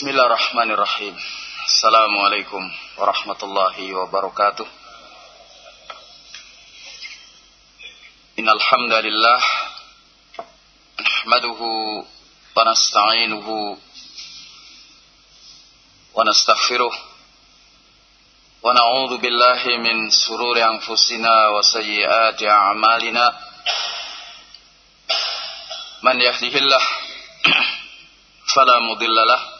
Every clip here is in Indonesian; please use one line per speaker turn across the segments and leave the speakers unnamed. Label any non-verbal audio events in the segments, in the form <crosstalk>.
Bismillahirrahmanirrahim. Assalamualaikum warahmatullahi wabarakatuh. Innal hamdalillah nahmaduhu wa nasta'inuhu wa nastaghfiruh wa na'udzu billahi min sururi anfusina wa sayyiati a'malina. Man yahdihillah <clears throat> fala mudilla lahu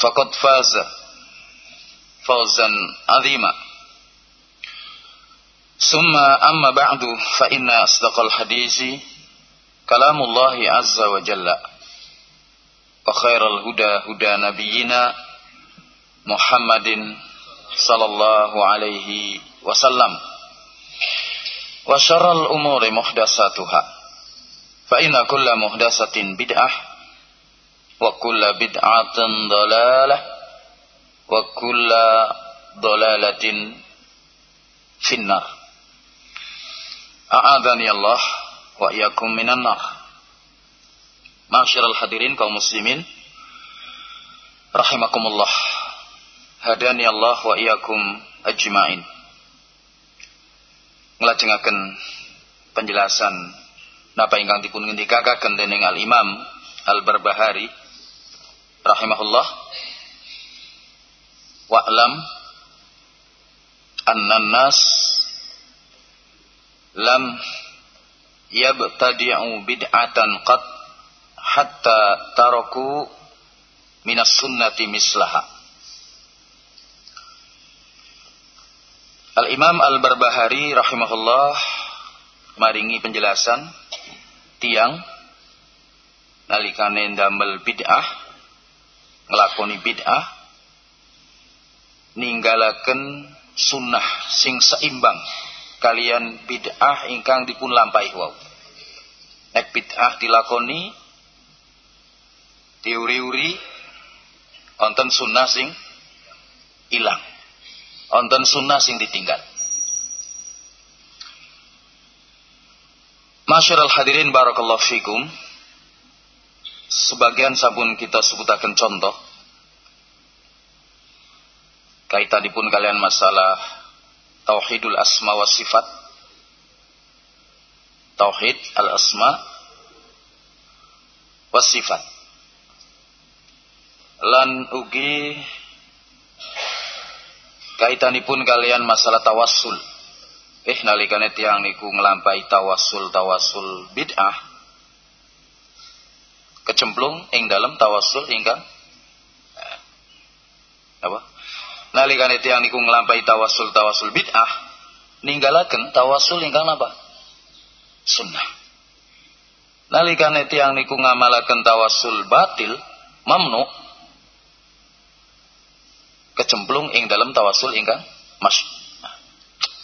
فقد فاز فوزا عظيما. ثم أما بعد فإن أصدق الحديث كلام الله عز وجل وخير الهدى هدى نبينا محمد صلى الله عليه وسلم وشر الأمور محدثاتها فإن كل محدثة بدعة wa kulla bid'atin dalalah. Wa kulla dalalatin finnar. A'adani Allah wa iyakum minan nar. Ma'asyiral hadirin kaum muslimin rahimakumullah. Hadani Allah wa iyakum ajmain. Nglajengaken penjelasan napa ingkang dipun ngendikaken dening Al Imam Al Barbahari rahimahullah wa'lam anna nas lam yabtadi'u bid'atan qat hatta taraku minas sunnati mislaha. Al-Imam Al-Barbahari rahimahullah maringi penjelasan tiang nalikane ndamel bid'ah ngelakoni bid'ah ninggalaken sunnah sing seimbang. Kalian bid'ah ingkang dipun lampahi wau. Nek bid'ah dilakoni diuri-uri wonten sunnah sing ilang. Wonten sunnah sing ditinggal. Masyarul hadirin barakallahu fikum sebagian sabun kita sebutakan contoh. Kaitanipun kalian masalah tauhidul asma wa sifat. Tauhid al asma wa sifat. Lan ugi kaitanipun kalian masalah tawassul. Eh nalikane tiang niku ngelampai tawassul tawassul bid'ah kecemplung ing dalam tawasul ingkang eh, apa? Nalikane tiyang niku nglampahi tawasul tawasul bid'ah ninggalaken tawasul ingkang apa sunnah. Nalikane tiyang niku ngamalaken tawasul batil mamnu kecemplung ing dalam tawasul ingkang mas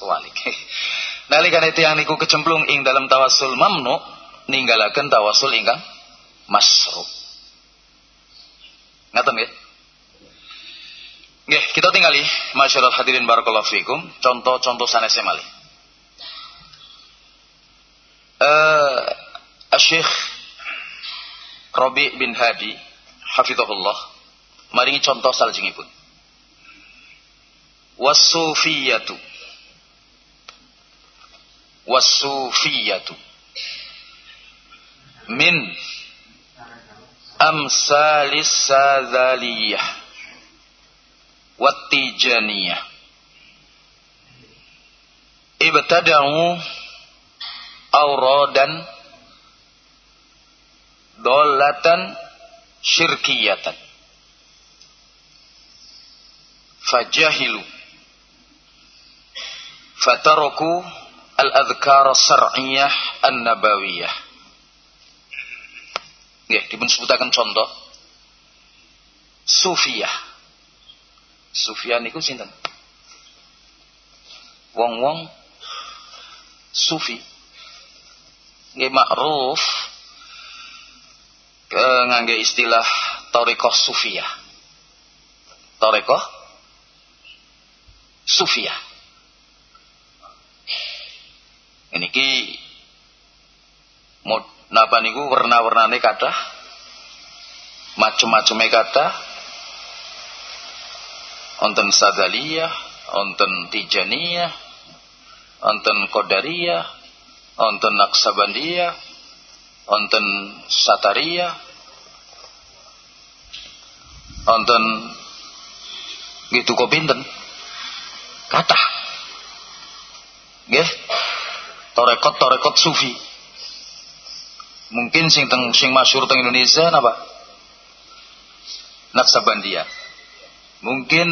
walik. <laughs> Nalikane tiyang niku kecemplung ing dalam tawasul mamnu ninggalaken tawasul ingkang masrub. Ngaten nggih? Nggih, kita tinggali masyaallah hadirin barakallahu fikum, contoh-contoh sanesnya malih. uh, Syekh Robi bin Hadi hafizahullah maringi contoh salajengipun wasufiyatu wasufiyatu min amsalis sadaliyah wattijaniyah ibtada'u awradan dolatan syirkiyatan fajahilu fataroku al-adhkar sar'iyah an-nabawiyah ya dipun sebutaken contoh. Sufiyah. Sufiyah niku sinten? Wong-wong sufi. Nggih ma'ruf ngangge istilah tarekoh sufiyah. Tarekoh sufiyah. Ini ki napa niku warna-warnane kathah? Macem-maceme kathah. Wonten sadaliyah wonten tijaniyah wonten qadariyah wonten naksabandiyah wonten satariyah wonten gitu kok pinten? Kathah. Nggih. Torekot torekot sufi mungkin sing teng sing masyhur teng Indonesia napa? Naksabandia. Mungkin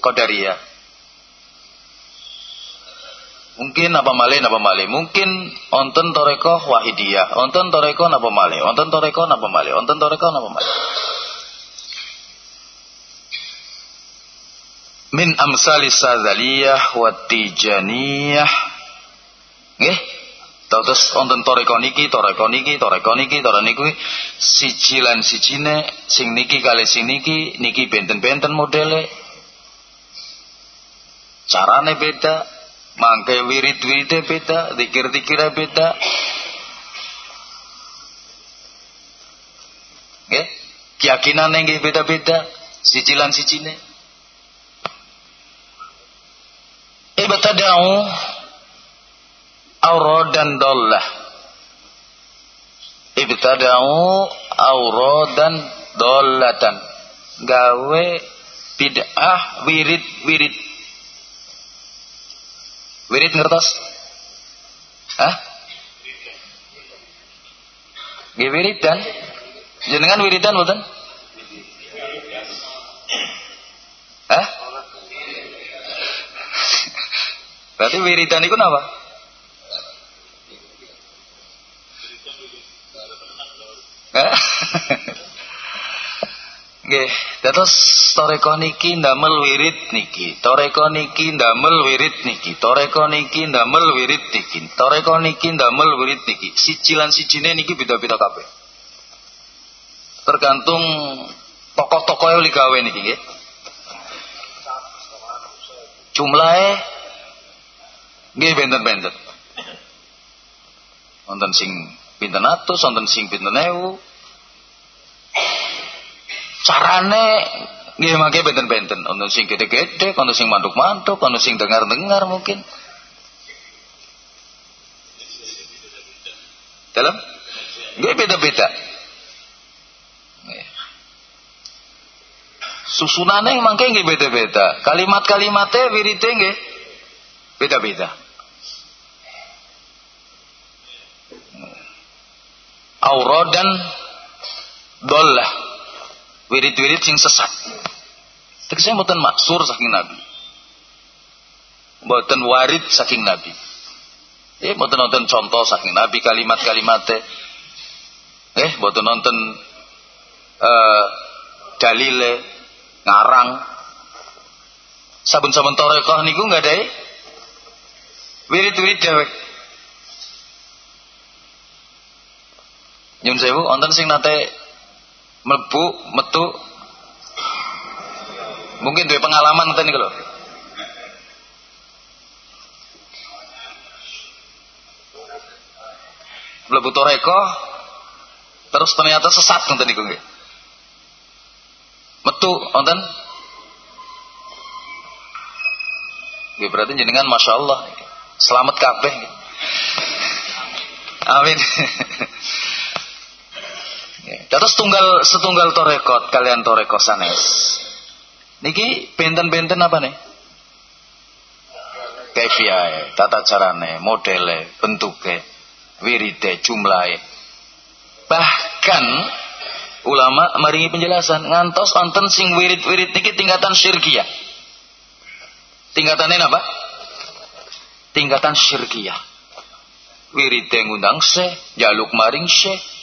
Qadariyah. Mungkin apa malih apa malih. Mungkin onten toreko wahidiyah. Onten toreko napa malih. Onten toreko napa malih. Onten toreko napa malih. Min amsalis sadzaliyah wa tijaniyah. Nggih Terus wonten toreko niki, toreko niki, toreko niki, toreko niki siji lan sijine sing niki kali sing niki, niki benten-benten modele. Carane beda, mangke wirid-wiride beda, dikir-dikire beda. Nggih, keyakinane nggih beda-beda, siji lan sijine. Ibtada'u auradan dollah ibtada'u auradan dollatan gawe bid'ah wirid wirid ngertos hah? Nggih wiridan jenengan wiridan mboten? Hah? Berarti wiridan itu apa? Nggih, dados toreko niki ndamel wirid niki, toreko niki ndamel wirid niki, toreko niki ndamel wirid niki, toreko niki ndamel wirid niki. Siji lan sijine niki beda-beda kabeh. Tergantung tokoh-tokoh yang ligawe niki nggih. Jumlahe nggih benten-benten. Wonten sing pinten atus, wonten sing pinten ewu. Carane nggih mangke benten-benten, wonten sing gede-gede, wonten sing mantuk-mantuk, wonten sing dengar-dengar mungkin. Dalam? Nggih beda-beda. Susunane mangke nggih beda-beda. Kalimat-kalimate wirite nggih beda-beda. auradan dollah wirid-wirid sing sesat. Tegese mboten maksur saking nabi. Mboten warid saking nabi. Eh mboten nonton contoh saking nabi kalimat-kalimate eh mboten nonton uh, dalile ngarang. Sabun-sabun torekoh niku nggak ada wirid-wirid dewek Nyun sewu wonten sing nate mlebu metu. Mungkin duwe pengalaman niku lho. mlebu toreko terus ternyata sesat ngoten niku. Metu wonten? Nggih berarti jenengan Masya Allah Selamat kabeh. Amin <laughs> Terus setunggal setunggal torekot kalian toreko sanes. Niki benten-benten apa nih? Kefiae, tata carane, modele, bentuke, wiride, jumlahe. Bahkan ulama maringi penjelasan ngantos wonten sing wirid-wirid niki tingkatan syirkiyah. Tingkatannya apa? Tingkatan syirkiyah. Wiride ngundang se, jaluk maring se,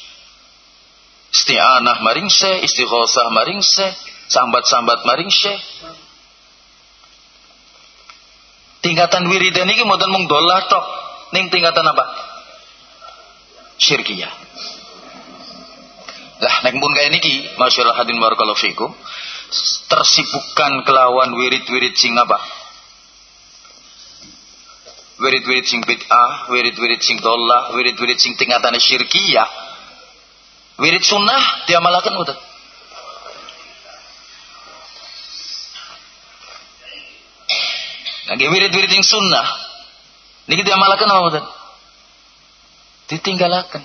isti'anah maring se, istighosah maring se, sambat-sambat maring se. Tingkatan wiridan ini mboten mung dolah tok, ning tingkatan apa? Syirkiyah. Lah nek pun kaya niki, masyaallah hadin barakallahu fikum, tersibukkan kelawan wirid-wirid sing apa? Wirid-wirid sing bid'ah, wirid-wirid sing dolah, wirid-wirid sing tingkatan syirkiyah, Wirid sunnah diamalkan betul. Lagi wirid-wirid yang sunnah. Ini diamalkan apa betul? Ditinggalkan.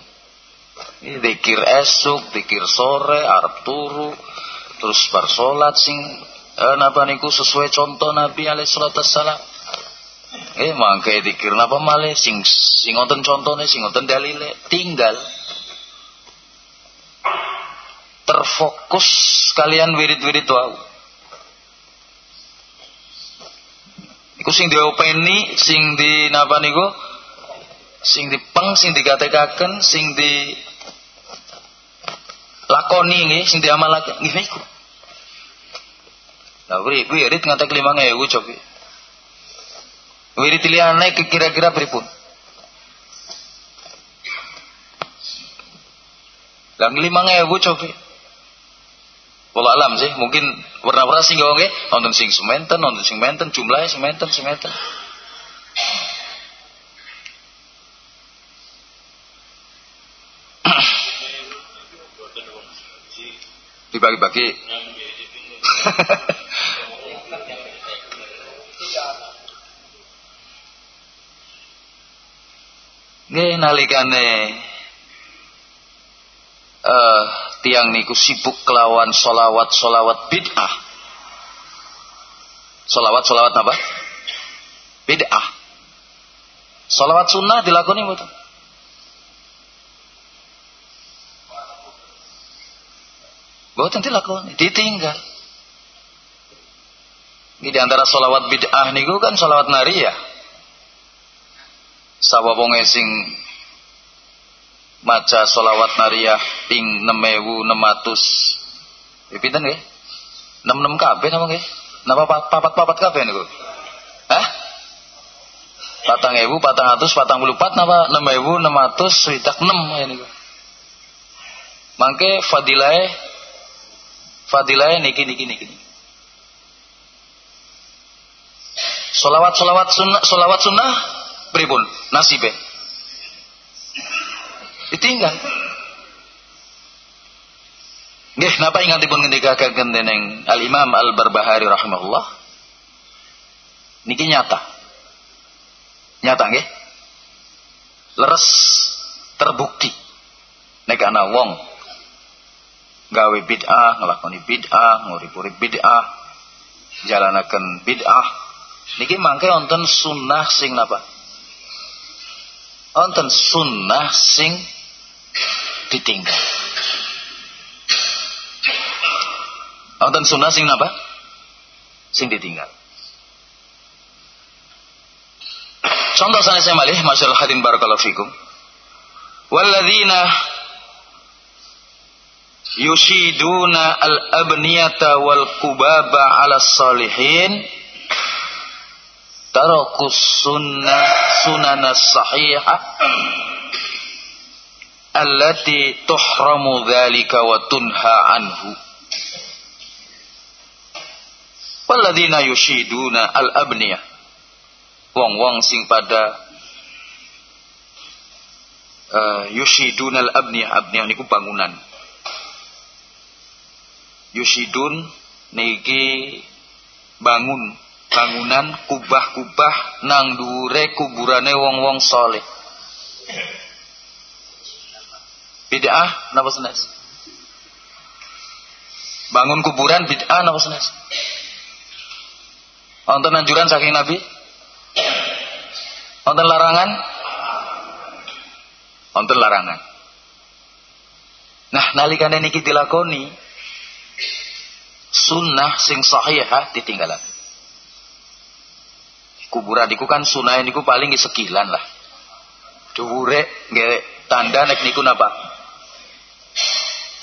Dikir esuk, dikir sore, arab turu, terus bar solat sing eh, napa niku sesuai contoh Nabi alaihi. Eh mangke dikir napa malih sing sing wonten contone sing wonten dalile tinggal terfokus kalian wirid-wirid wau. Iku sing diopeni, sing di napa niku? Sing dipeng, sing digatekaken, sing di lakoni nggih, sing diamalaken nggih niku. Lah wirid ngantek 5000 coba. Wirid liyane kira-kira pripun? Lah 5000 coba. Wallah alam sih, mungkin warna-warna sing gawe nonton sing sementen, nonton sing menten, jumlahnya sementen, sementen. <clears throat> Dibagi-bagi. <laughs> Nggih nalikane eh uh, tiang niku sibuk kelawan solawat solawat bid'ah solawat solawat apa bid'ah solawat sunnah dilakoni betul Boten dilakoni, ditinggal. Ini di antara solawat bid'ah niku kan solawat nariyah. Sawabonge sing maca solawat nariyah ping 6600 pinten nggih? 66 kabeh napa nggih? Napa papat-papat kabeh niku? Hah? Patang ewu patang atus patang puluh pat napa enam ewu enam atus swidak enam niku. Mangke fadilae fadilae niki niki niki solawat solawat sunnah solawat sunnah pripun? Nasibe ditinggal Nggih, napa ingatipun ketika dening Al Imam Al Barbahari rahimahullah? Niki nyata. Nyata nggih. Leres terbukti nek ana wong gawe bid'ah, nglakoni bid'ah, ngurip-urip bid'ah, jalanaken bid'ah. Niki mangke wonten sunnah sing napa? Wonten sunnah sing ditinggal. Wonten sunnah sing napa? Sing ditinggal. Contoh sana saya malih, masyaallah hadin barakallahu fikum. Walladzina yushiduna al-abniyata wal kubaba ala salihin tarakus sunnah sunana sahihah allati tuhramu dhalika wa tunha anhu. Walladzina yushiduna al-abniyah wong-wong sing pada uh, yushidunal abniyah abniyah niku bangunan. Yushidun niki bangun bangunan kubah-kubah nang dure kuburane wong-wong soleh bid'ah napa senes? Bangun kuburan bid'ah napa senes? Wonten anjuran saking nabi? Wonten larangan? Wonten larangan. Nah nalikane niki dilakoni sunnah sing sahihah ditinggalan. Kuburan niku kan sunnah niku paling sekilan lah. Dhuwure nggih tanda nek niku napa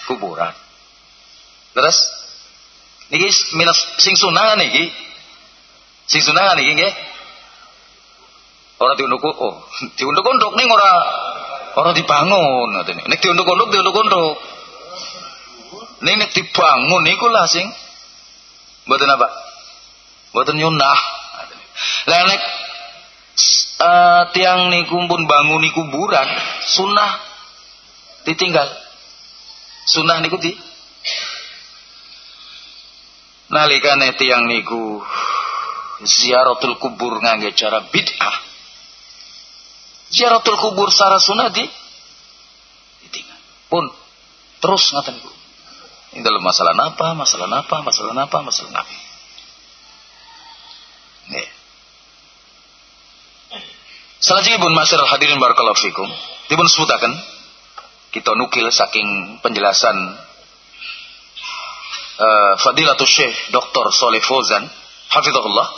kuburan terus niki minus sing sunnah niki sing sunnah niki nggih ora diunduk oh <laughs> diunduk-unduk ning ora ora dibangun ngoten nek diunduk-unduk diunduk-unduk Ning nek dibangun niku lah sing mboten apa? Mboten nyunah. Lah nek uh, tiang niku pun banguni kuburan, sunah ditinggal. Sunah niku di nalikane tiang niku ziaratul kubur ngangge cara bid'ah. Ziaratul kubur secara sunah di ditinggal. Pun terus ngaten niku. Ini dalam masalah apa, masalah apa, masalah apa, masalah apa. Nih. Selanjutnya pun masyarakat hadirin barakallahu fikum. Dipun sebutakan kita nukil saking penjelasan uh, Fadilatul Syekh Dr. Soleh Fauzan hafizahullah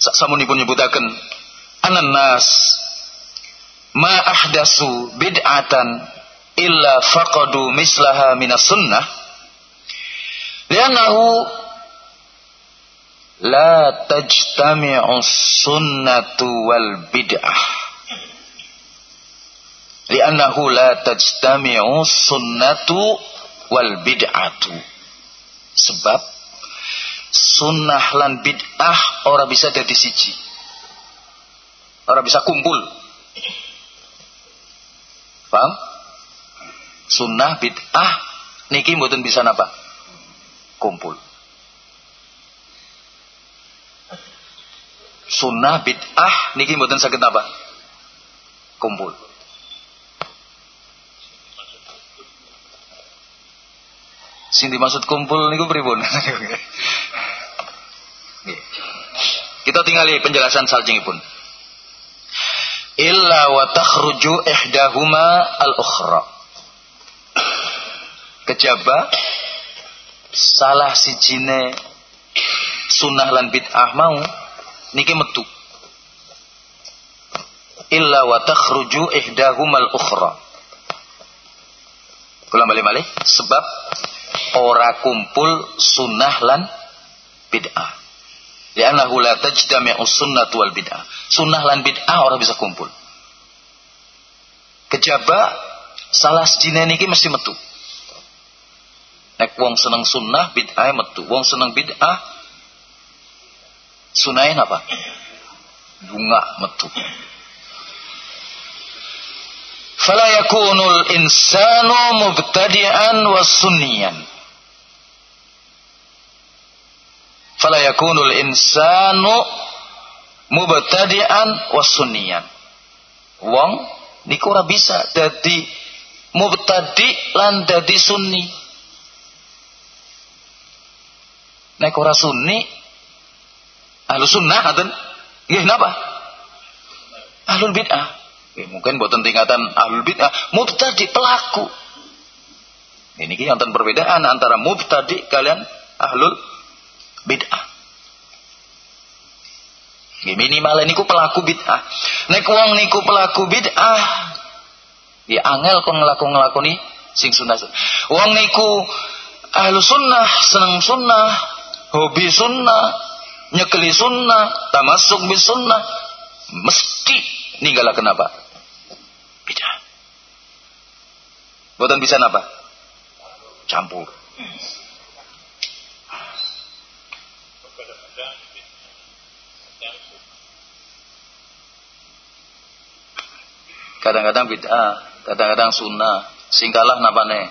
samunipun nyebutakan anan nas ma ahdasu bid'atan illa faqadu mislaha minas sunnah lianahu la tajtami'u sunnatu wal bid'ah li'annahu la tajtami'u sunnatu wal bid'atu sebab sunnah lan bid'ah ora bisa jadi siji. Ora bisa kumpul. Paham? Sunnah bid'ah niki mboten bisa napa? Kumpul. Sunnah bid'ah niki mboten sakit napa? Kumpul. Sing dimaksud kumpul niku pripun? Kita tinggali penjelasan saljingipun. Illa wa takhruju ihdahuma al-ukhra. Kejaba salah si jine sunnah lan bid'ah mau niki metu illa wa takhruju ihdahumal ukhra kula balik malih sebab ora kumpul sunnah lan bid'ah li'annahu la tajtami'u sunnah wal bid'ah sunnah lan bid'ah ora bisa kumpul kejaba salah sijine niki mesti metu Nek wong seneng sunnah bid'ah metu. Wong seneng bid'ah sunahin apa? Bunga metu. Fala yakunul insanu mubtadi'an wa sunniyan. Fala yakunul insanu mubtadi'an wa sunniyan. Wong niku ora bisa dadi mubtadi lan dadi sunni. Nek ora sunni ahlu sunnah ngoten. Nggih napa? Ahlul bid'ah. Eh, mungkin buatan tingkatan ahlul bid'ah, mubtadi pelaku. Ini ki perbedaan antara mubtadi kalian ahlul bid'ah. Minimal niku pelaku bid'ah. Nek wong niku pelaku bid'ah, ya angel kon ngelaku-ngelakoni sing sunnah. Wong niku ahlu sunnah, seneng sunnah, hobi sunnah, nyekeli sunnah, tamasuk bis sunnah, mesti ninggalah kenapa? Beda. Buatan bisa apa? Campur. Kadang-kadang bid'ah, kadang-kadang sunnah. Singkalah napane?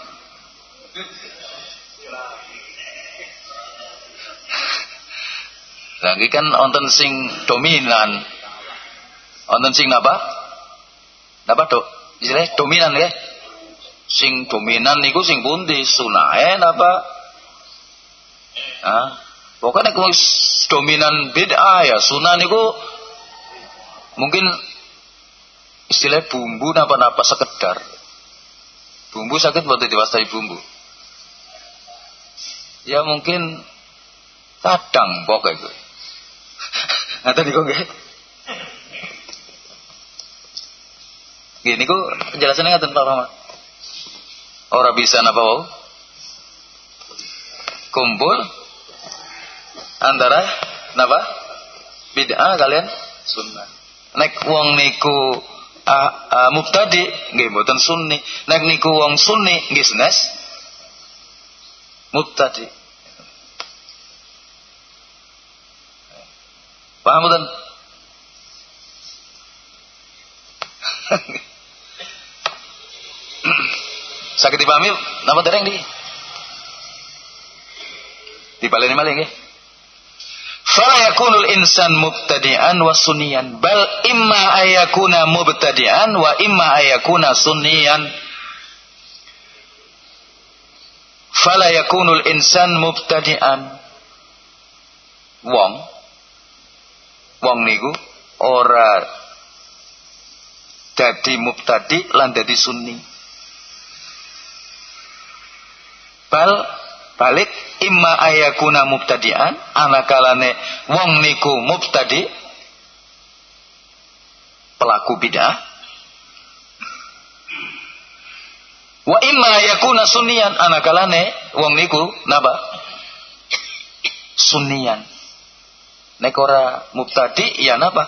Lagi kan onten sing dominan. Onten sing napa? Napa dok? Istilahnya dominan ya. Sing dominan niku sing pundi? Sunahe napa? Ah, pokoknya kalau dominan bid'ah ya sunnah niku mungkin istilah bumbu napa-napa sekedar. Bumbu sakit buat diwastai bumbu. Ya mungkin kadang pokoknya itu. <laughs> Nanti niku nggih. Gini ku penjelasannya ngaten Pak Rahmat. Orang bisa napa wau? Kumpul antara napa? Bid'ah kalian sunnah. Nek wong niku uh, uh, mubtadi nggih mboten sunni. Nek niku wong sunni nggih senes mubtadi. Paham mboten? <laughs> Sakit dipahami napa dereng di? Dipaleni malih nggih. Fala yakunul insan mubtadi'an wa sunniyan bal imma ayakuna mubtadi'an wa imma ayakuna sunniyan. Fala yakunul insan mubtadi'an. Wong wong niku ora dadi mubtadi lan dadi sunni. Bal balik imma ayakuna mubtadi'an anakalane wong niku mubtadi pelaku bidah. Wa imma ayakuna sunnian anakalane wong niku napa? Sunnian nek ora mubtadi ya napa?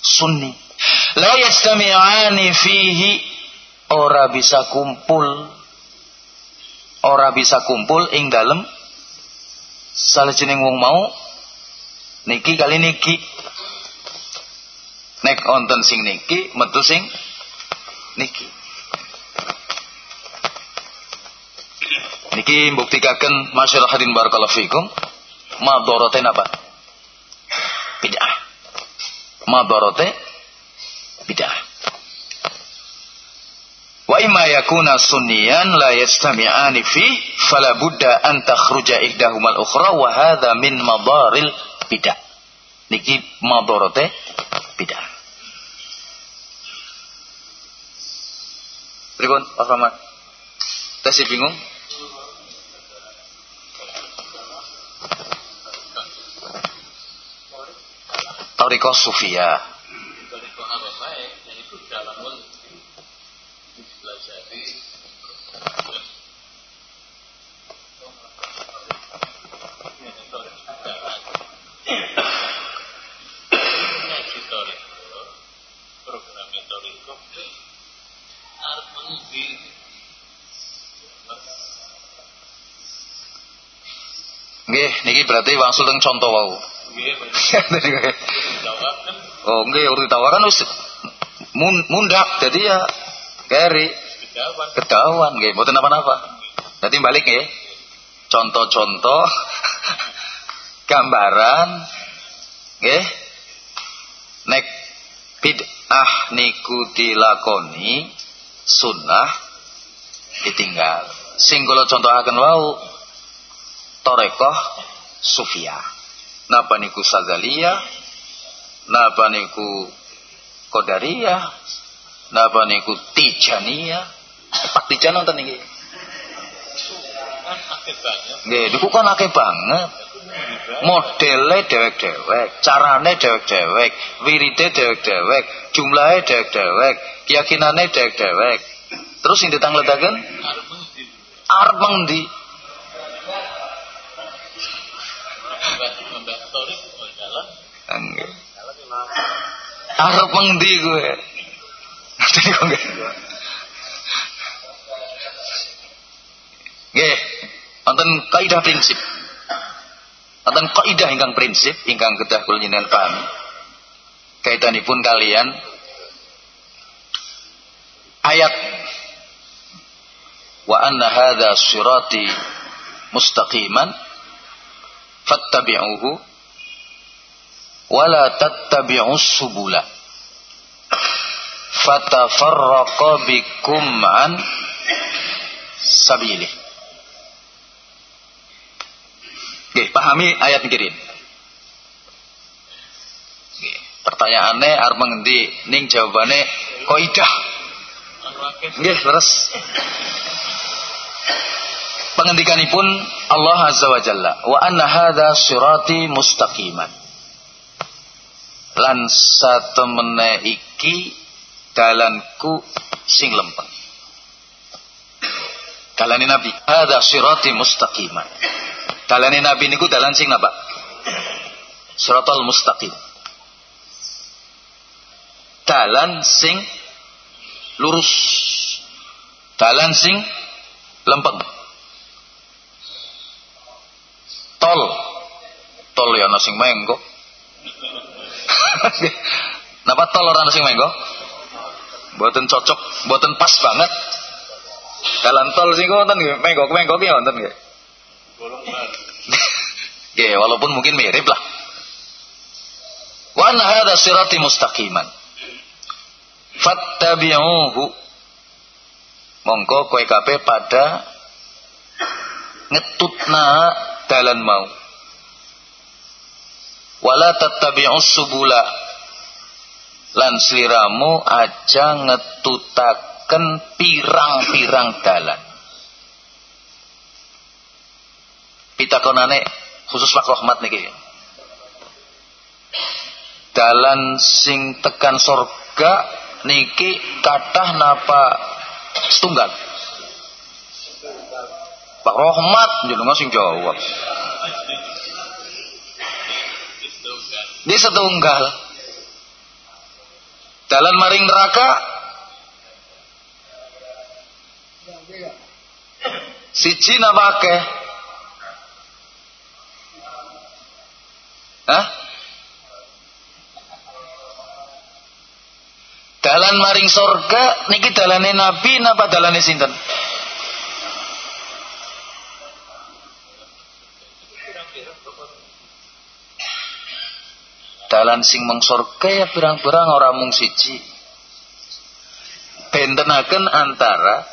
Sunni. La yastami'ani fihi ora bisa kumpul ora bisa kumpul ing dalem. Jeneng wong mau niki kali niki. Nek onten sing niki metu sing niki. Niki mbuktikaken masyaallah hadin barakallahu fikum madharate napa bid'ah. Madharate bid'ah Wa imma yakuna sunniyan la yastami'ani fi fala budda an takhruja ihdahumal ukhra wa hadha min madaril bid'ah. Niki madarate bid'ah. Pripun Pak Rahmat? Tasih bingung? Tariqah Sufiyah Nggih, niki berarti wangsul teng contoh wau. <laughs> oh, nggih urut ditawakan wis mundak. Jadi ya keri. Kedawan. Nggih. Mboten apa-apa. Dadi balik nggih. Contoh-contoh. <laughs> Gambaran. Nggih. Nek bid'ah niku dilakoni sunnah ditinggal. Sing kula contohaken wau torekoh sufia. Napa niku sazalia, napa niku kodaria, napa niku tijania. Pak tijan nonton niki. Nggih, niku kan akeh banget. Modele dewek-dewek, carane dewek-dewek, wiride dewek-dewek, jumlahe dewek-dewek, keyakinane dewek-dewek. Terus sing ditangledaken arep mengdi? Arep mengdi gue. Nanti kok. Nggih, wonten kaidah prinsip. Wonten kaidah ingkang prinsip ingkang kedah kula jenengan pahami. Kaitanipun kalian ayat wa anna hadha sirati mustaqiman fattabi'uhu wa la tattabi'us subula fatafarraqa bikum an sabilih Oke, pahami ayat ini. Pertanyaannya arep ngendi ning jawabane kaidah. Nggih, leres. Pengendikanipun Allah Azza wa Jalla, wa anna hadza sirati mustaqiman. Lan satemene iki dalanku sing lempeng. Dalane Nabi, hadza sirati mustaqiman. Dalane Nabi niku dalan sing napa? Siratal mustaqim. Dalan sing lurus. Dalan sing lempeng. Tol. Tol ya ana sing menggo. <laughs> Napa tol ora ana sing menggo? Mboten cocok, mboten pas banget. Dalan tol sing wonten nggih, menggo-menggo ki wonten nggih. <laughs> Ya, walaupun mungkin mirip lah. Wa anna hadha sirati mustaqiman. Fattabi'uhu. Monggo kowe kabeh pada ngetutna dalan mau. Wala tattabi'us subula. Lan sliramu aja ngetutaken pirang-pirang dalan. Pitakonane khusus Pak Rahmat niki. Dalan sing tekan sorga niki kathah napa setunggal. Pak Rahmat jenengan sing jawab. Di setunggal. Dalan maring neraka siji napa akeh? Hah? Dalan maring sorga niki dalane nabi napa dalane sinten? Dalan sing meng sorga ya pirang-pirang ora mung siji. Bentenaken antara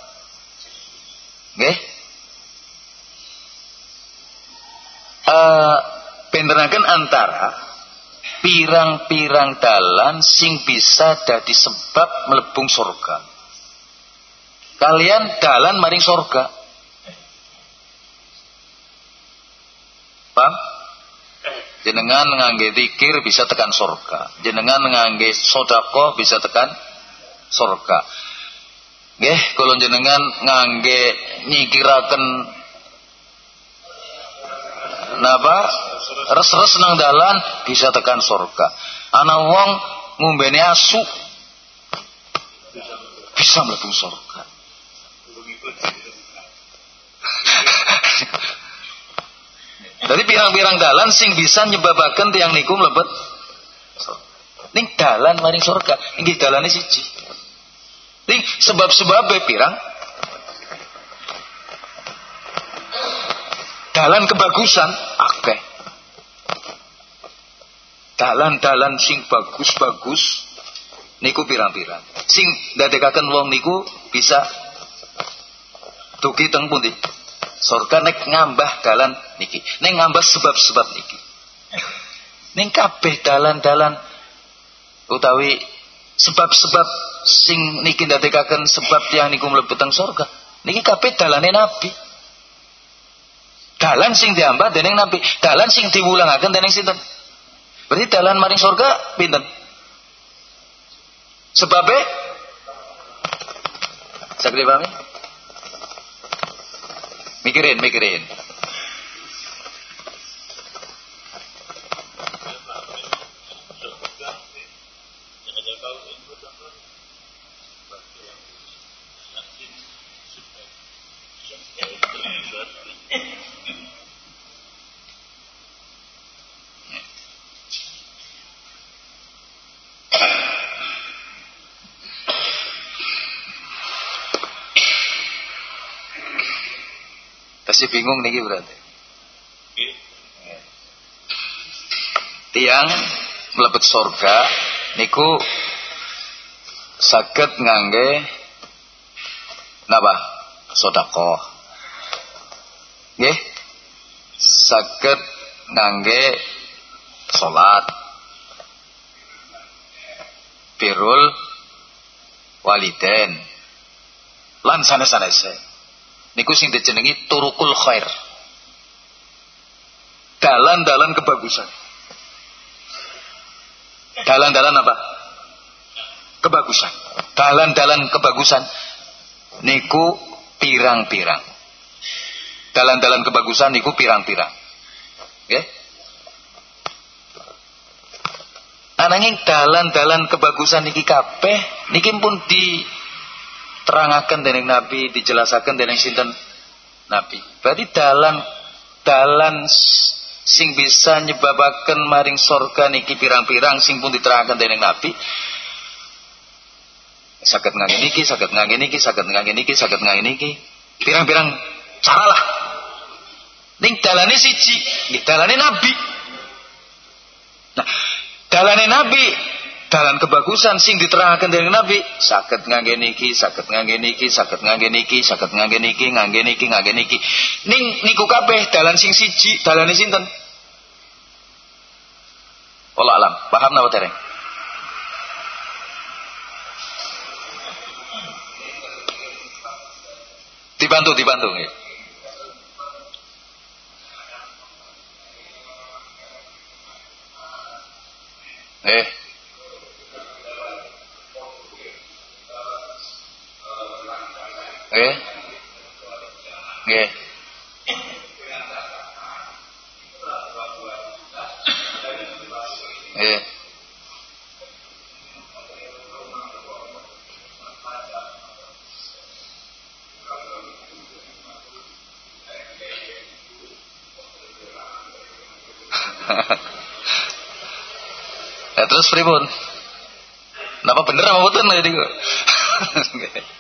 nggih uh, bentenaken antara pirang-pirang dalan sing bisa dadi sebab melebung surga. Kalian dalan maring surga. Paham? Jenengan ngangge zikir bisa tekan surga. Jenengan ngangge sodako bisa tekan surga. Nggih, kalau jenengan ngangge nyikiraken napa res-res nang dalan bisa tekan surga. Ana wong ngumbene asu bisa mlebu surga. <laughs> Jadi pirang-pirang dalan sing bisa nyebabaken tiang niku mlebet ning dalan maring surga. Inggih dalane siji. Ning sebab-sebab pirang dalan kebagusan akeh dalan-dalan sing bagus-bagus niku pirang-pirang. Sing ndadekaken wong niku bisa dugi teng pundi? Surga nek ngambah dalan niki. Nek ngambah sebab-sebab niki. Ning kabeh dalan-dalan utawi sebab-sebab sing niki ndadekaken sebab yang niku mlebu teng surga niki kabeh dalane nabi. Dalan sing diambat dening Nabi, dalan sing diwulangaken dening sinten? Berarti dalan maring surga pinten? Sebabe Sakri pahami? Mikirin, mikirin. <laughs> Masih bingung niki berarti. Tiang melebet surga niku saged ngangge napa? Sedekah. Nggih. Saged ngangge salat. Birul waliden. Lan sanes-sanese. Niku sing dijenengi turukul khair. Dalan-dalan kebagusan. Dalan-dalan apa? Kebagusan. Dalan-dalan kebagusan. Niku pirang-pirang. Dalan-dalan kebagusan niku pirang-pirang. Ya. Ananging dalan-dalan kebagusan niki kabeh niki pun diterangkan dening Nabi, dijelasaken dening sinten Nabi. Berarti dalan dalan sing bisa nyebabaken maring sorga niki pirang-pirang sing pun diterangkan dening Nabi. Sakit ngangge niki, sakit ngangge niki, sakit ngangge niki, sakit ngangge niki. Pirang-pirang cara lah. Ning dalane siji, nggih dalane Nabi. Nah, dalane Nabi dalan kebagusan sing diterangkan dari Nabi sakit ngangge niki sakit ngangge niki sakit ngangge niki sakit ngangge niki ngangge niki ngangge niki. Ning niku kabeh dalan sing siji dalane sinten? Allah alam paham napa tereng? Dibantu dibantu nggih. Eh. Eh. Nggih. Nggih. ya terus pripun? Napa bener apa betul tadi <laughs>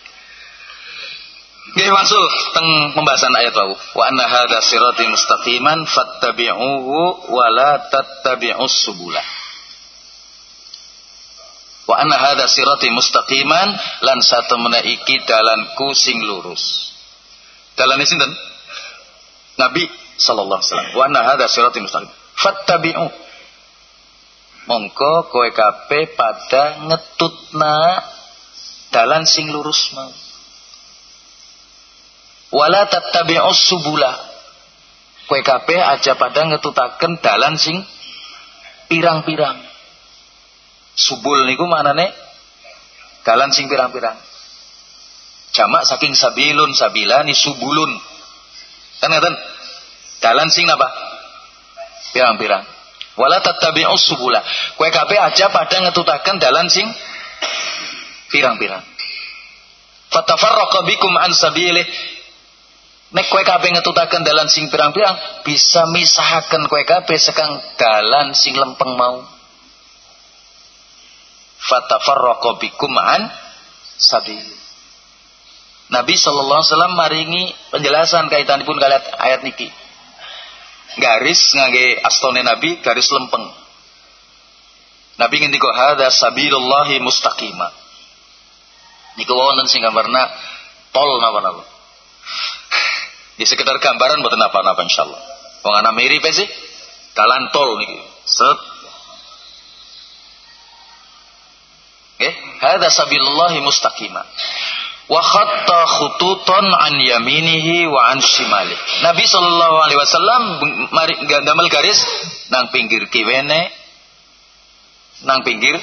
Nggih masuk teng pembahasan ayat wau. Wa anna hadza sirati mustaqiman fattabi'uhu wa la tattabi'us subula. Wa anna hadza sirati mustaqiman lan satemene iki dalanku sing lurus. Dalane sinten? Nabi sallallahu alaihi wasallam. Wa anna hadza sirati mustaqim. Fattabi'u. Mongko kowe pada ngetutna dalan sing lurus mau wala tattabi'us subula. Kowe kabeh aja pada ngetutaken dalan sing pirang-pirang. Subul niku manane dalan sing pirang-pirang. Jamak saking sabilun sabilani subulun. Kan ngaten? Dalan sing apa pirang-pirang. Wala tattabi'us subula. Kowe kabeh aja pada ngetutaken dalan sing pirang-pirang. Fatafarraqa bikum an sabilih Nek kue kabeh ngetutaken dalan sing pirang-pirang bisa misahaken kue kabeh sekang dalan sing lempeng mau. Fatafarraqa bikum an sabil. Nabi sallallahu alaihi wasallam maringi penjelasan kaitanipun kalian ayat niki. Garis ngangge astone Nabi garis lempeng. Nabi ngendika hadza sabilullahi mustaqima. Niku wonten sing gambarna tol napa-napa. Di sekitar gambaran buatan apa-apa insyaallah. Wong ana mirip sih. Dalan tol niki. Set. Oke, hadza sabilullahi mustaqima. Wa khatta an yaminihi wa an shimali. Nabi sallallahu alaihi wasallam damel garis nang pinggir kiwene nang pinggir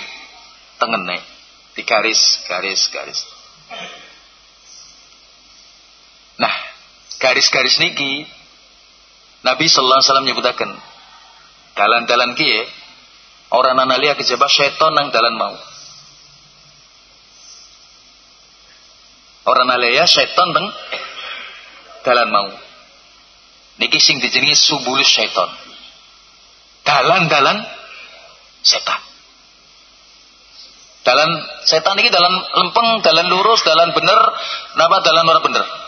tengene. Di garis, garis, garis. Nah, garis-garis niki Nabi sallallahu alaihi wasallam nyebutaken dalan-dalan kiye orang analia kejaba setan nang dalan mau. Orang analia setan teng dalan mau. Niki sing dijenengi subulus setan dalan-dalan setan. Dalan setan niki dalan lempeng dalan lurus dalan bener napa dalan ora bener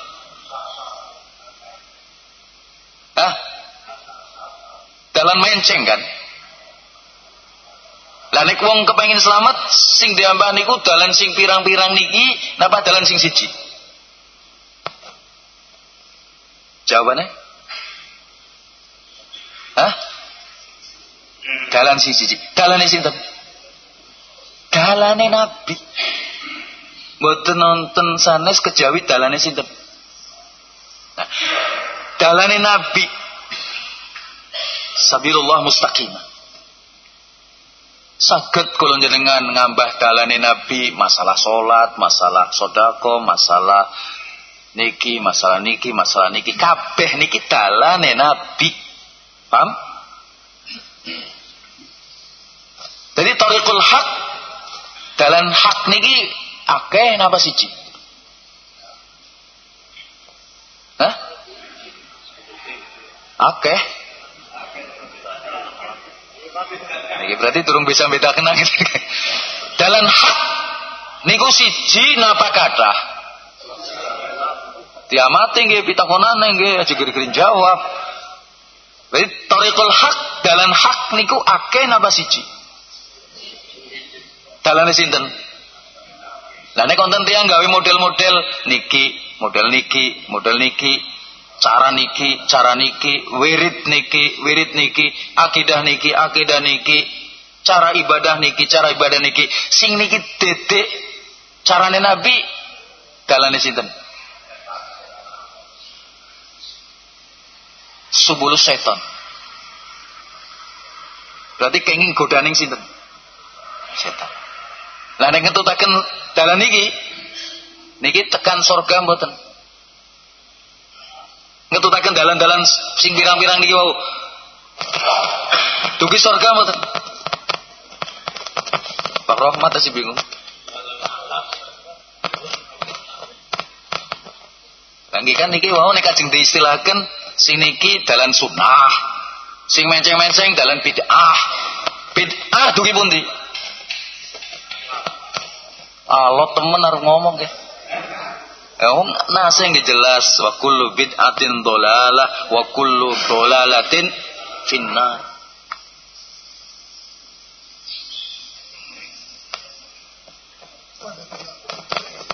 dalan menceng kan lah nek wong kepengin selamat sing diambah niku dalan sing pirang-pirang niki napa dalan sing siji? Jawabannya? Hah? Dalan sing siji. Dalane sinten? Dalane Nabi. Mboten nonton sanes kejawi dalane sinten? Nah, dalane Nabi. Sabilullah mustaqimah Saged kula jenengan ngambah dalane Nabi masalah salat, masalah sodako, masalah niki, masalah niki, masalah niki kabeh niki dalane Nabi. Paham? Jadi tariqul hak dalan hak niki akeh napa siji? Hah? Akeh. Ini berarti turun bisa beda kenal gitu. <laughs> Dalam hak niku siji napa kata? Tiamati nggih pitakonane nggih aja geri jawab. Berarti tariqul hak dalam hak niku akeh napa siji? Dalane sinten? Lah nek konten tiyang gawe model-model niki, model niki, model niki, cara niki, cara niki, wirid niki, wirid niki, akidah niki, akidah niki, cara ibadah niki, cara ibadah niki, sing niki dedek carane Nabi dalane sinten? Subulus setan. Berarti kenging godaning sinten? Setan. Lah nek ngetutaken dalan niki, niki tekan surga mboten? Ngetutaken dalan-dalan sing pirang-pirang niki wau. Dugi surga mboten. Pak Rahmat masih bingung. Lagi kan niki wau nek kajeng diistilahkan sing niki dalan sunnah. Sing menceng-menceng dalan bid'ah. Bid'ah dugi pundi? Allah temen harus ngomong ya. Om nasi yang jelas wa kullu bid'atin dolalah wa kullu dolalatin finnar.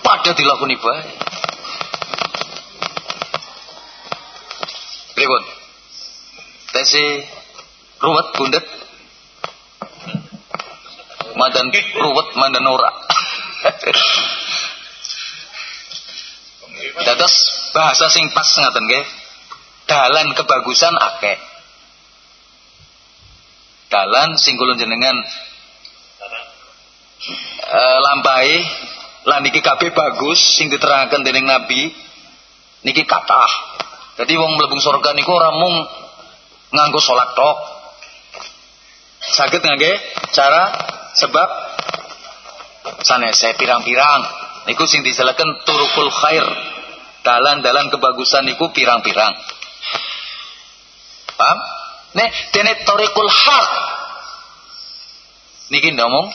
Pada dilakoni baik. Berikut. Tesi ruwet bundet. Madan ruwet madan ora. <laughs> Dados bahasa sing pas ngaten nggih. Dalan kebagusan akeh. Dalan sing kula jenengan e, lampahi lan niki kabeh bagus sing diterangkan dening Nabi niki kathah. Jadi wong mlebu surga niku ora mung nganggo salat tok. Saged ngangge cara sebab sanese pirang-pirang niku sing diselaken turukul khair dalan-dalan kebagusan niku pirang-pirang. Paham? Nek dene tariqul haq. Niki ngomong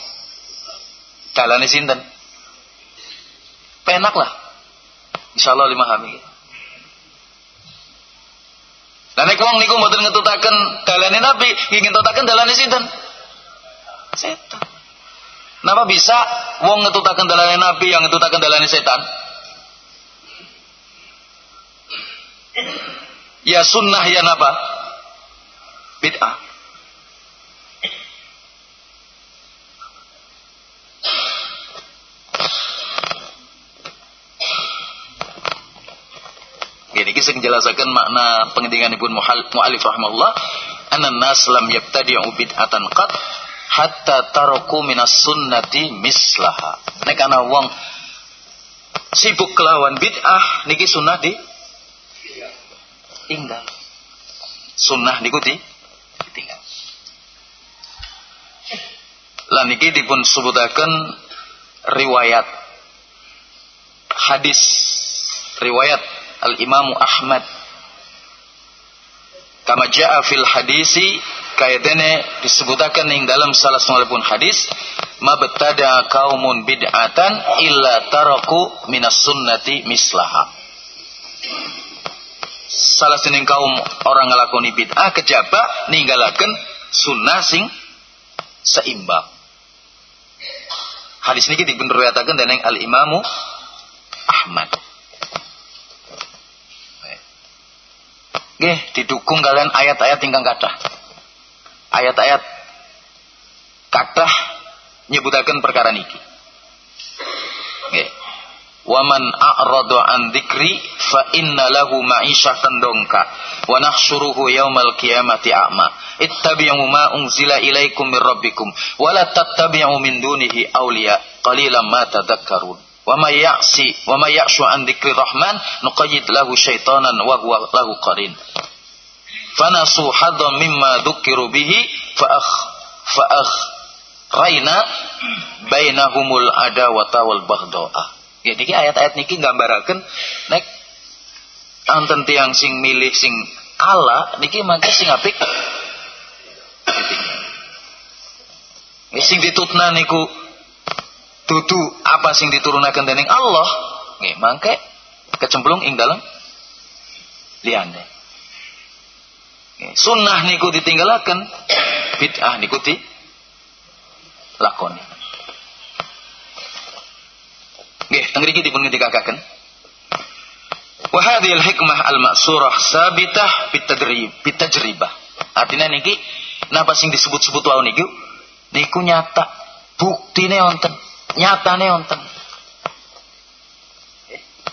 dalane sinten? Penak lah. Insyaallah lima hami. Lah nek wong niku mboten ngetutaken dalane Nabi, ingin tutaken dalane sinten? Setan. Napa bisa wong ngetutaken dalane Nabi yang ngetutaken dalane setan? Ya sunnah ya napa? Bid'ah. Ini kisah menjelaskan makna pengendingan Ibnu Mu'alif rahimahullah. Anna nas lam yabtadi'u bid'atan qat hatta taraku minas sunnati mislaha. Nek ana wong sibuk kelawan bid'ah niki sunnah di tinggal. Sunnah diikuti ditinggal. Lan iki dipun sebutaken riwayat hadis riwayat Al Imam Ahmad kama jaa fil hadisi kayadene disebutakan ing dalam salah pun hadis mabtada kaumun bid'atan illa taraku minas sunnati mislaha salah sening kaum orang ngelakoni bid'ah kejaba ninggalaken sunnah sing seimbang. Hadis ini dipun riwayataken dening Al Imamu Ahmad. Nggih, didukung kalian ayat-ayat ingkang kathah. Ayat-ayat kathah nyebutaken perkara niki. Waman a'rada an dzikri fa inna lahu ma'isyatan dongka wa nahsyuruhu yaumal qiyamati a'ma. Ittabi'u ma unzila ilaikum min rabbikum wa la tattabi'u min dunihi awliya qalilan ma tadhakkarun. Wa may ya'si wa may ya'shu an dzikri rahman nuqayyid lahu syaitanan wa huwa lahu qarin. Fanasu haddan mimma dzukiru bihi fa akh fa akh raina bainahumul adawata wal baghdha. Ya niki ayat-ayat niki nggambaraken nek anten tiang sing milih sing ala niki mangke sing apik. Sing ditutna niku dudu apa sing diturunaken dening Allah, nggih mangke kecemplung ing dalam liyane. Sunnah niku ditinggalaken, bid'ah niku di lakoni. Nggih, teng mriki dipun ngendikaken. Wa hadhil hikmah al-ma'surah sabitah bitadrib, bitajribah. Artinya niki napa sing disebut-sebut wau niku niku nyata buktine wonten, nyatane wonten.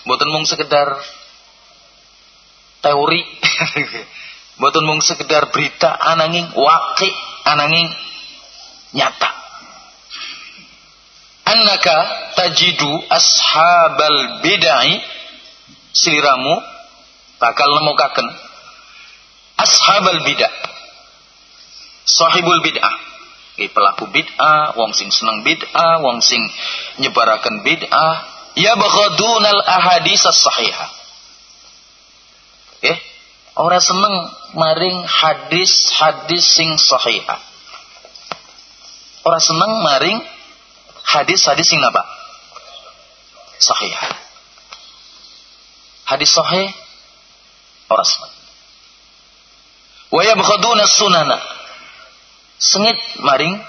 Mboten mung sekedar teori. <laughs> Mboten mung sekedar berita ananging waqi ananging nyata annaka tajidu ashabal bid'ah siliramu bakal nemukaken ashabal bid'ah sahibul bid'ah Ki pelaku bid'ah, wong sing seneng bid'ah, wong sing nyebaraken bid'ah, ya baghadunal ahadits as-sahihah. Eh, ora seneng maring hadis-hadis sing sahihah. Ora seneng maring hadis-hadis yang apa? Sahih. Hadis sahih orang senang. Wa yabkhaduna sunana. Sengit maring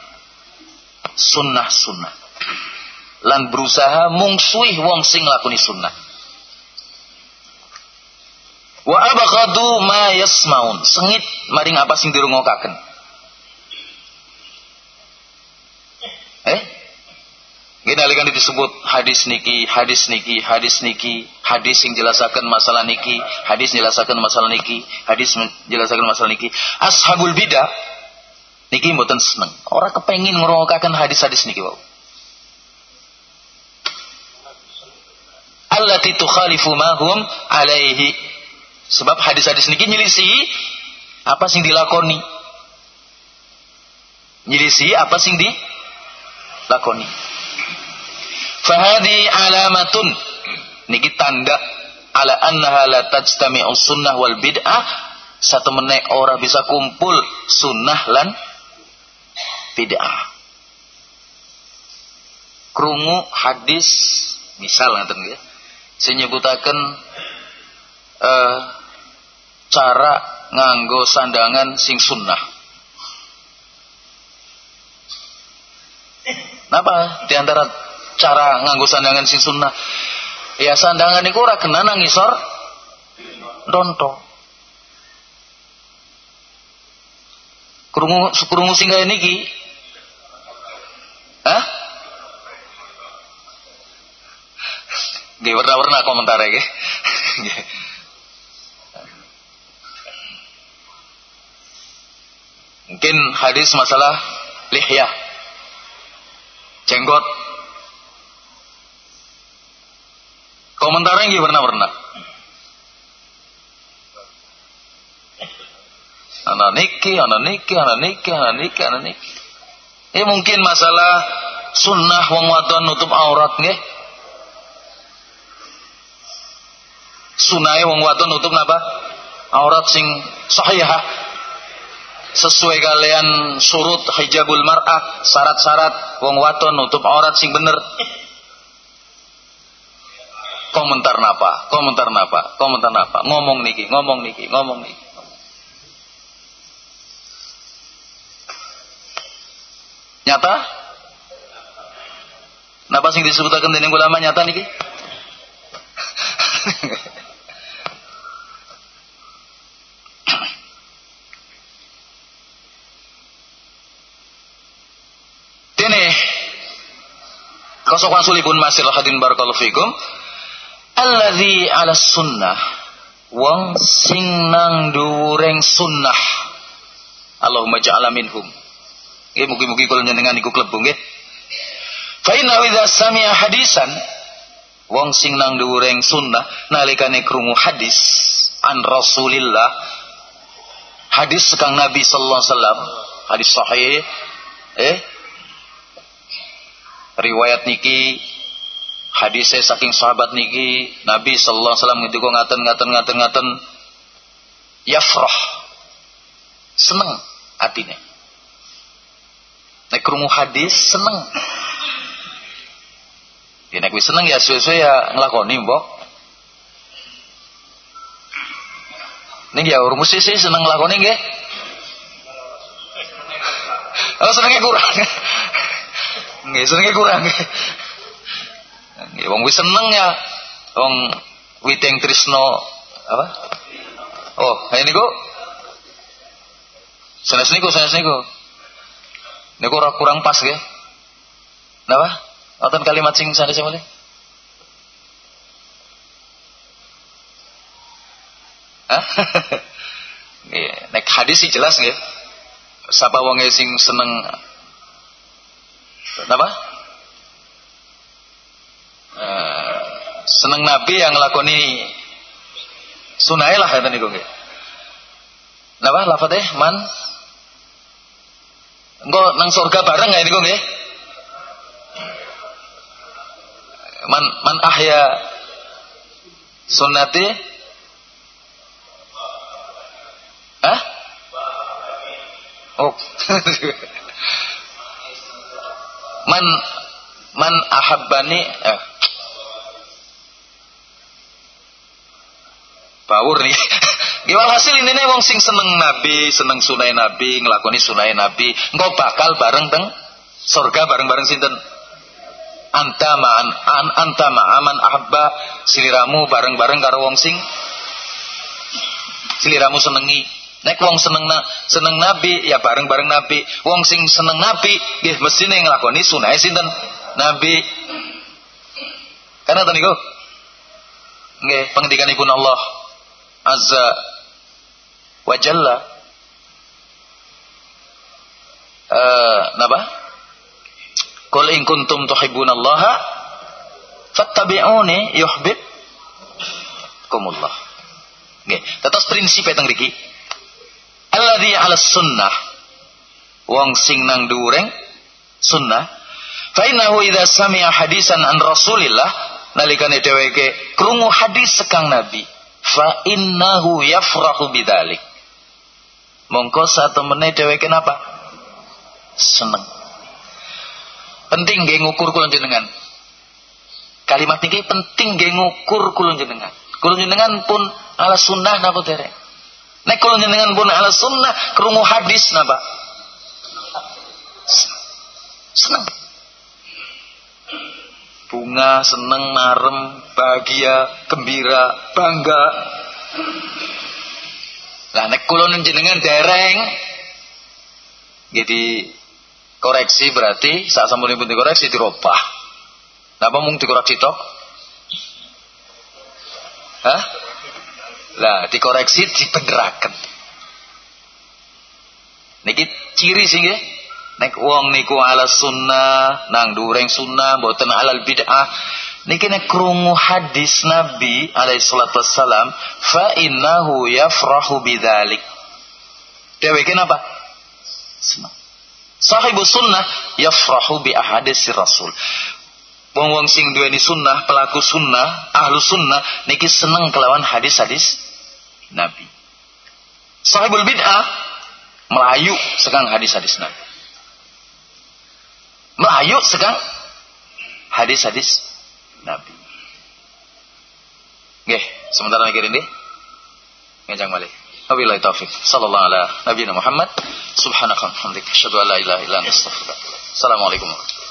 sunnah-sunnah. Lan berusaha mungsuih wong sing lakuni sunnah. Wa abghadu ma yasmaun. Sengit maring apa sing dirungokaken. Gini alikan disebut hadis niki, hadis niki, hadis niki, hadis yang jelasakan masalah niki, hadis jelasakan masalah niki, hadis jelasakan masalah niki. Ashabul bidah niki mboten seneng. Orang kepengin ngrungokaken hadis-hadis niki wau. Allati tukhalifu ma hum alaihi. Sebab hadis-hadis niki nyelisi apa sing dilakoni. Nyelisi apa sing dilakoni. Fahadi alamatun. Niki tanda ala annaha la tajtami'u sunnah wal bid'ah. Satu menek ora bisa kumpul sunnah lan bid'ah. Krungu hadis misal ngaten ya. Senyebutaken uh, cara nganggo sandangan sing sunnah. Napa di antara cara nganggo sandangan sing sunnah. Ya sandangan iku ora kena nang ngisor donto. Krungu krungu sing kaya niki. Hah? Nggih warna-warna komentar iki. Mungkin hadis masalah lihyah. Jenggot Komentarnya yang warna-warna. Anak niki, anak niki, anak niki, anak niki, anak niki. Ini mungkin masalah sunnah wong wadon nutup aurat nggih. Sunai wong wadon nutup napa? Aurat sing sahih sesuai kalian surut hijabul mar'ah syarat-syarat wong wadon nutup aurat sing bener komentar napa, komentar napa, komentar napa, ngomong niki, ngomong niki, ngomong niki. Nyata? Napa sing disebutaken dening ulama nyata niki? Dene Kosok wasulipun masir hadin barakallahu fikum alladzi ala sunnah. Wong sing nang dureng sunnah. Allahumma ja'ala minhum. Nggih mugi-mugi kula njenengan iku klebu nggih. Fa inna idza sami'a hadisan wong sing nang dureng sunnah nalikane krungu hadis an Rasulillah. Hadis sekang Nabi sallallahu alaihi wasallam hadis sahih eh. Riwayat niki hadisnya saking sahabat niki Nabi sallallahu alaihi wasallam ngendika ngaten ngaten ngaten ngaten yafrah seneng atine nek krungu hadis seneng ya nek seneng ya suwe-suwe ya nglakoni mbok Ning ya mesti sih seneng nglakoni nggih. Oh senengnya kurang. Nggih, senenge kurang. Nggih, wong wis seneng ya. Wong witeng trisno apa? Oh, ini niku. Sanes niku, sanes niku. Niku ora kurang pas nggih. Napa? Wonten kalimat sing sanes mulih. <laughs> Nek hadis sih jelas nggih. Sapa wong sing seneng Kenapa? Uh, seneng Nabi yang ngelakoni sunai lah kata niku nggih. Napa lafadeh man? Engko nang surga bareng nggak niku nggih? Man man ahya sunnati Hah? Oh. <laughs> man man ahabbani eh. Bawur nih. <laughs> Gimana hasil ini nih wong sing seneng Nabi, seneng sunai Nabi, ngelakoni sunai Nabi, engkau bakal bareng teng surga bareng-bareng sinten? Anta ma'an an, anta ma'aman ahabba siliramu bareng-bareng karo wong sing siliramu senengi Nek wong seneng na, seneng nabi ya bareng-bareng nabi. Wong sing seneng nabi nggih mestine nglakoni sunah sinten? Nabi. Karena tadi niku nggih pengendikanipun Allah Azza wa Jalla. Uh, napa? Qul in kuntum tuhibbunallaha fattabi'uni yuhibbukumullah. Nggih, tetes prinsip teng mriki. Alladhi ala sunnah. Wong sing nang dureng sunnah. Fa innahu idza sami'a hadisan an rasulillah nalikane dheweke krungu hadis sekang nabi fa innahu yafrahu bidzalik. Mongko satemene dheweke napa? Seneng. Penting nggih ngukur kula jenengan kalimat niki penting nggih ngukur kula jenengan kula jenengan pun ala sunnah napa derek? Nek kalau jenengan pun ala sunnah kerungu hadis napa? Senang. Bunga seneng, marem, bahagia, gembira, bangga. Lah nek kula jenengan dereng jadi koreksi berarti saat sampun pun dikoreksi dirubah. Napa mung dikoreksi tok? Hah? Lah dikoreksi dibenderaken. Niki ciri sih nggih. Nek wong niku ala sunnah, nang dureng sunnah, mboten alal bid'ah. Niki nek krungu hadis Nabi alaihi salatu wassalam, fa innahu yafrahu bidzalik. Dheweke napa? Sahibu sunnah yafrahu bi ahadisi Rasul. Wong-wong sing duweni sunnah, pelaku sunnah, ahlu sunnah, niki seneng kelawan hadis-hadis Nabi. Sahibul bid'ah melayu sekarang hadis-hadis Nabi. Melayu sekarang hadis-hadis Nabi. Nggih, sementara mikirin deh. Ngejang balik. Wabillahi taufik. Sallallahu ala nabiyina Muhammad. Subhanaka hamdika asyhadu an la ilaha illa. Assalamualaikum warahmatullahi